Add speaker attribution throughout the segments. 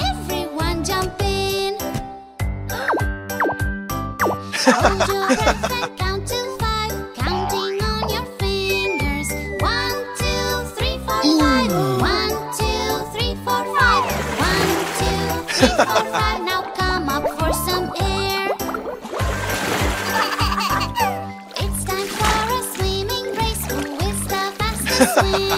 Speaker 1: Everyone jump in. Hold your breath and count to five, counting on your fingers. One, two, three, four, five. One, two, three, four, five. One, two, three, four, five. Now come up for some air. It's time for a swimming race. Who is the fastest swim?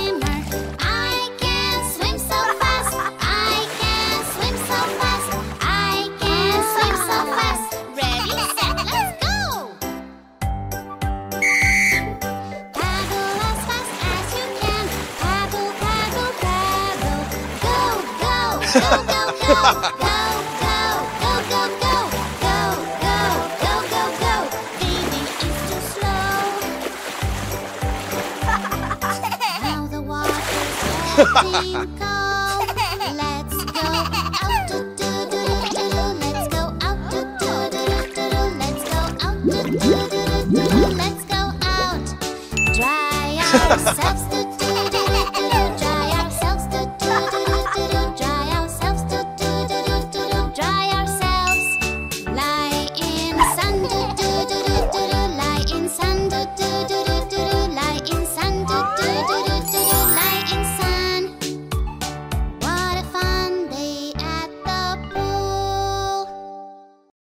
Speaker 1: Let's go out, dry out, substitute.